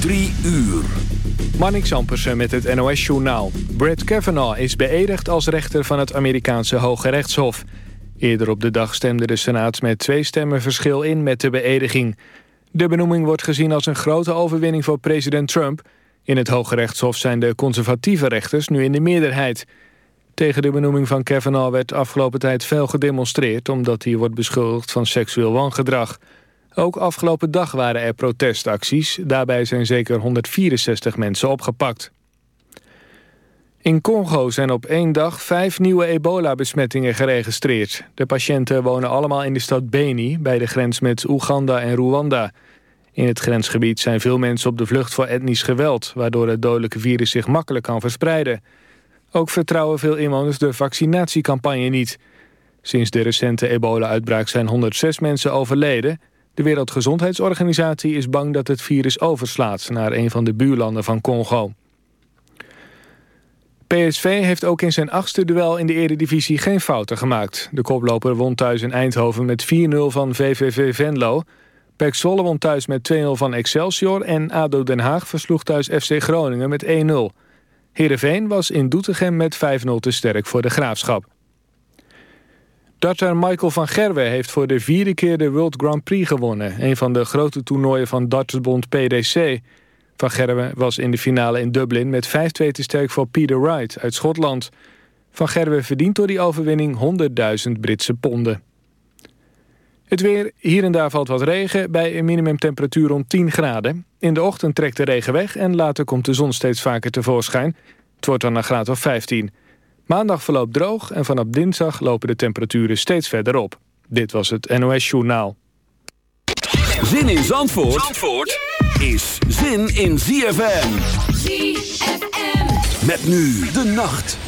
Drie uur. Marnix Ampersen met het NOS-journaal. Brett Kavanaugh is beëdigd als rechter van het Amerikaanse Hoge Rechtshof. Eerder op de dag stemde de Senaat met twee stemmen verschil in met de beëdiging. De benoeming wordt gezien als een grote overwinning voor president Trump. In het Hoge Rechtshof zijn de conservatieve rechters nu in de meerderheid. Tegen de benoeming van Kavanaugh werd afgelopen tijd veel gedemonstreerd... omdat hij wordt beschuldigd van seksueel wangedrag... Ook afgelopen dag waren er protestacties. Daarbij zijn zeker 164 mensen opgepakt. In Congo zijn op één dag vijf nieuwe ebola-besmettingen geregistreerd. De patiënten wonen allemaal in de stad Beni... bij de grens met Oeganda en Rwanda. In het grensgebied zijn veel mensen op de vlucht voor etnisch geweld... waardoor het dodelijke virus zich makkelijk kan verspreiden. Ook vertrouwen veel inwoners de vaccinatiecampagne niet. Sinds de recente ebola-uitbraak zijn 106 mensen overleden... De Wereldgezondheidsorganisatie is bang dat het virus overslaat... naar een van de buurlanden van Congo. PSV heeft ook in zijn achtste duel in de eredivisie geen fouten gemaakt. De koploper won thuis in Eindhoven met 4-0 van VVV Venlo. Pek Zwolle won thuis met 2-0 van Excelsior... en ADO Den Haag versloeg thuis FC Groningen met 1-0. Heerenveen was in Doetinchem met 5-0 te sterk voor de Graafschap. Darter Michael van Gerwen heeft voor de vierde keer de World Grand Prix gewonnen. Een van de grote toernooien van dartersbond PDC. Van Gerwen was in de finale in Dublin met 5-2 te sterk voor Peter Wright uit Schotland. Van Gerwen verdient door die overwinning 100.000 Britse ponden. Het weer, hier en daar valt wat regen bij een minimumtemperatuur rond 10 graden. In de ochtend trekt de regen weg en later komt de zon steeds vaker tevoorschijn. Het wordt dan een graad of 15. Maandag verloopt droog en vanaf dinsdag lopen de temperaturen steeds verder op. Dit was het NOS Journaal. Zin in Zandvoort, Zandvoort is zin in ZFM. ZFM. Met nu de nacht.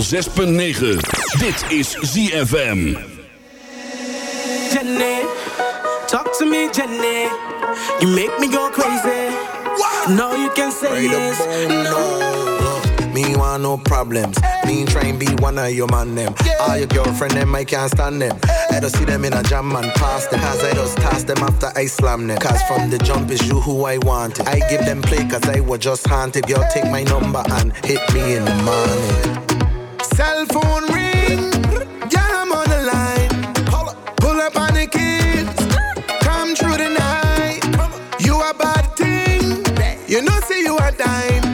106.9. Dit is ZFM. Jenny, talk to me, Jenny. You make me go crazy. No, you can say yes. No. Me want no problems. Me try and be one of your man them. All your girlfriend them, I can't stand them. I don't see them in a jam and pass them. Cause I just toss them after I slam them. Cause from the jump is you who I wanted. I give them play cause I was just haunted. Girl, take my number and hit me in the morning. Cell phone ring. Girl, I'm on the line. Pull up on the kids. Come through the night. You a bad thing. You know, see you a dime.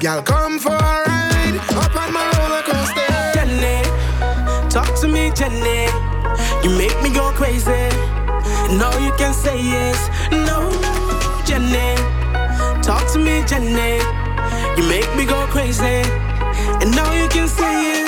Girl, come for a ride. Up on my roller coaster. Jenny, talk to me, Jenny. You make me go crazy. No, you can say yes. No, Jenny, talk to me, Jenny. You make me go crazy. And now you can say yes.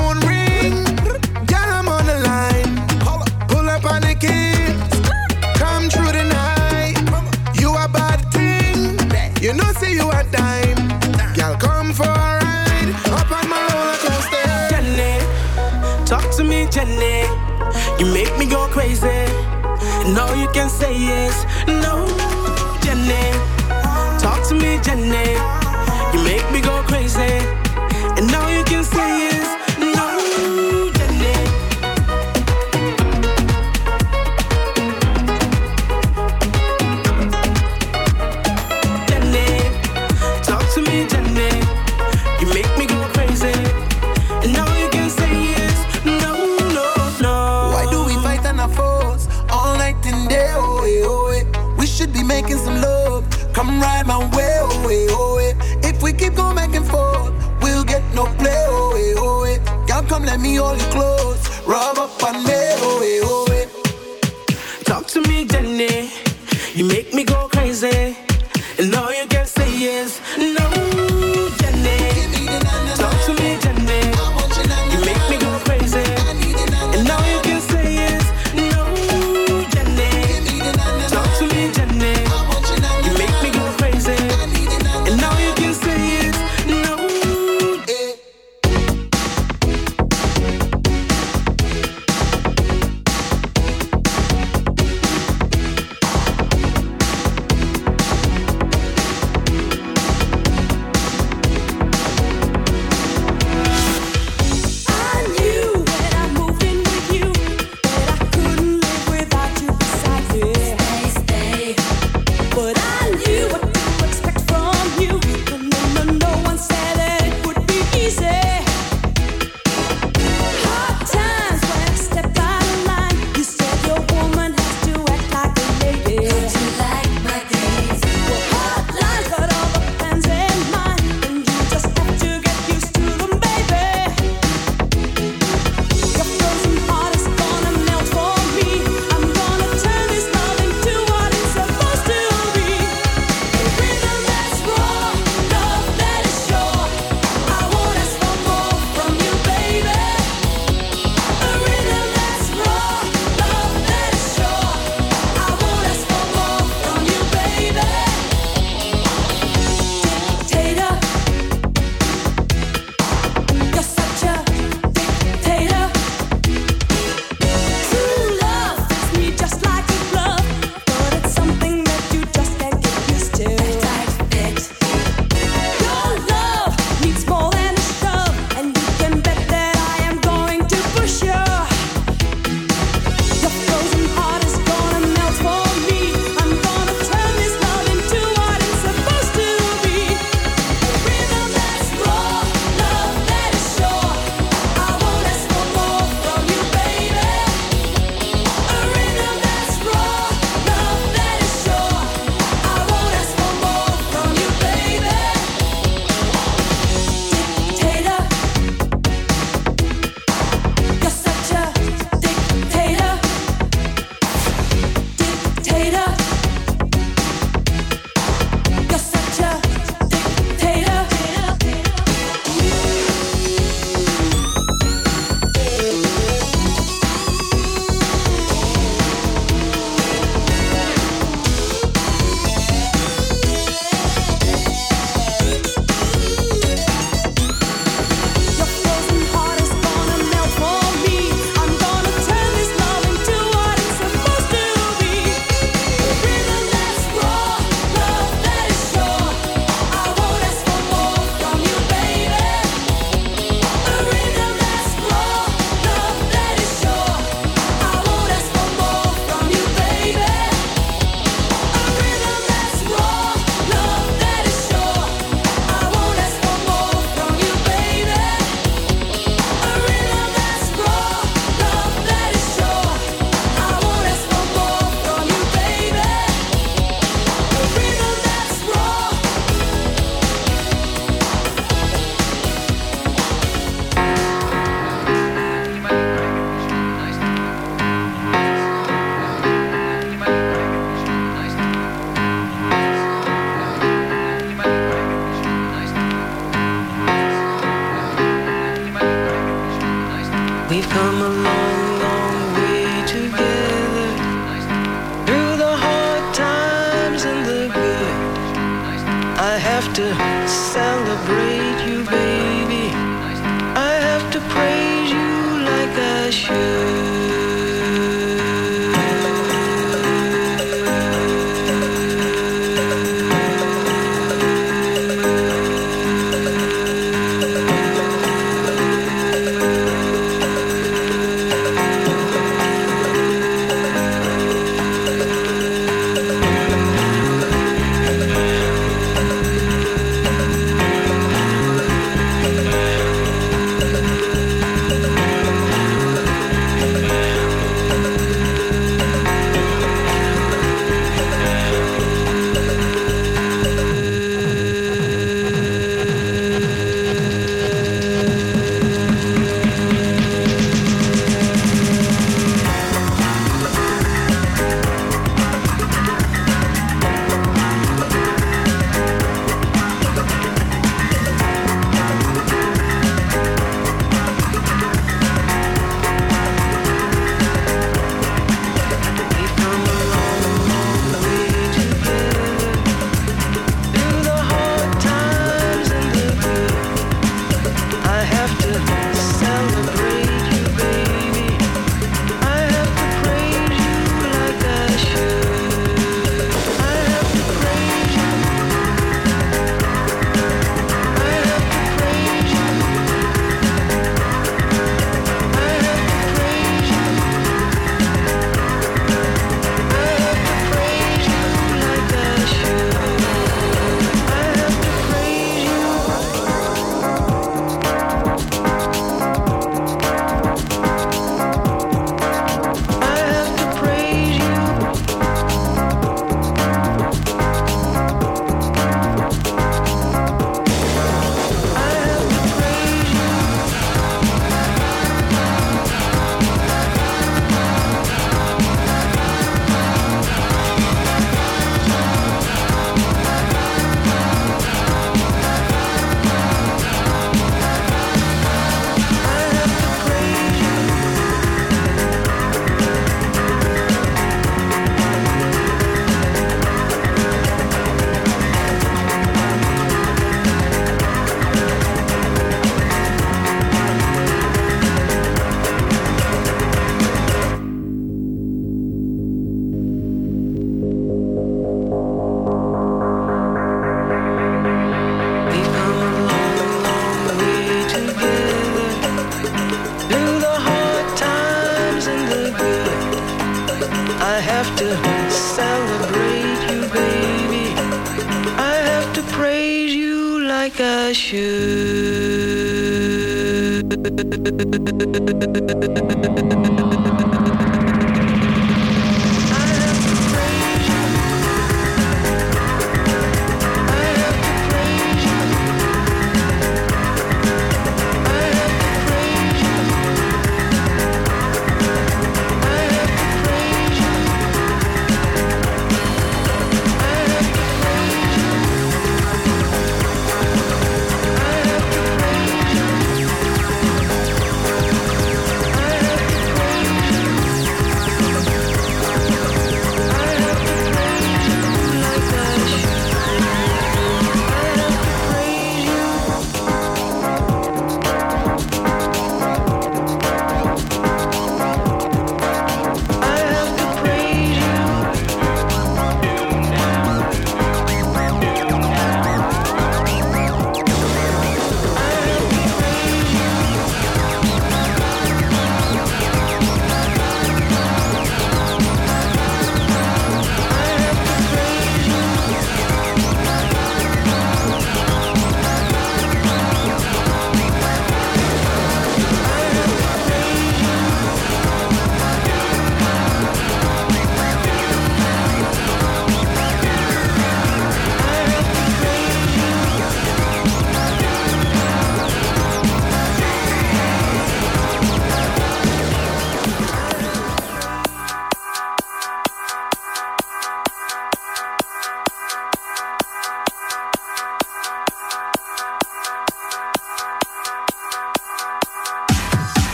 make me go crazy. No, you can say yes. No,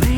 me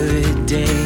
day.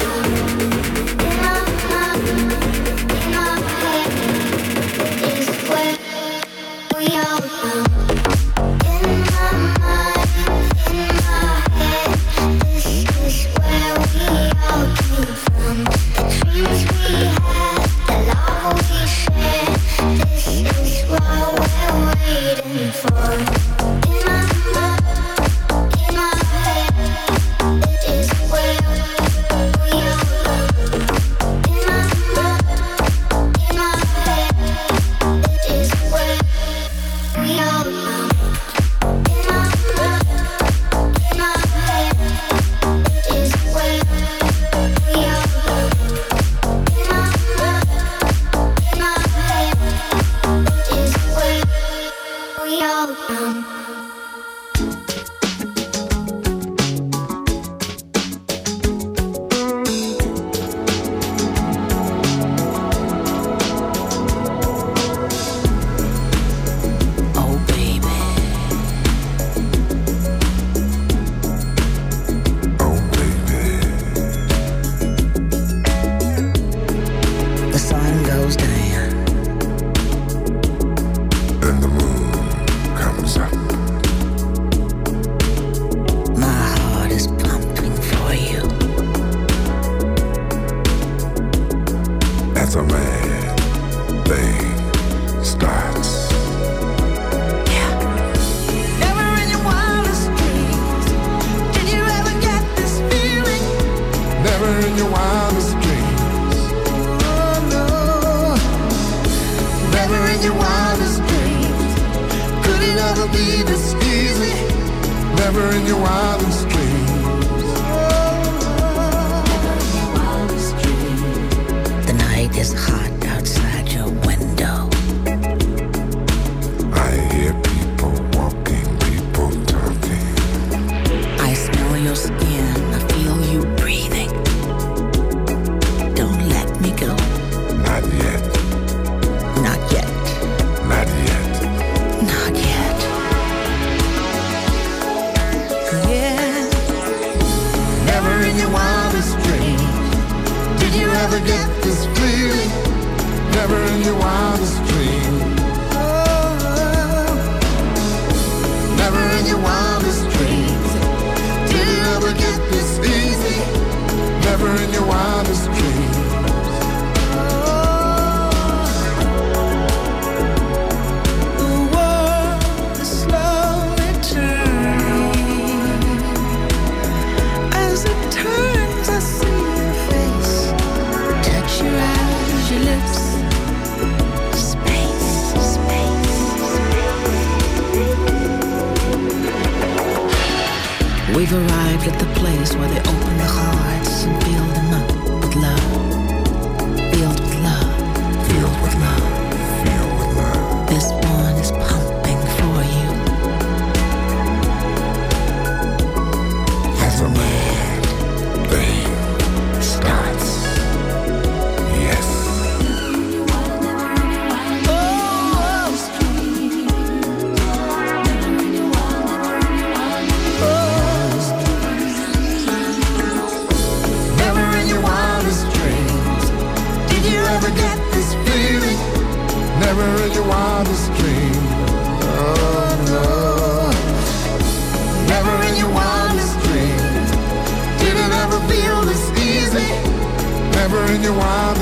you. never be this easy, never in your wildest dreams. Never in your wildest dreams. The night is hot arrived at the place where they open the hearts and feel the never get this feeling, never in your wildest dream. Oh no, never in your wildest dream. Did it ever feel this easy? Never in your wildest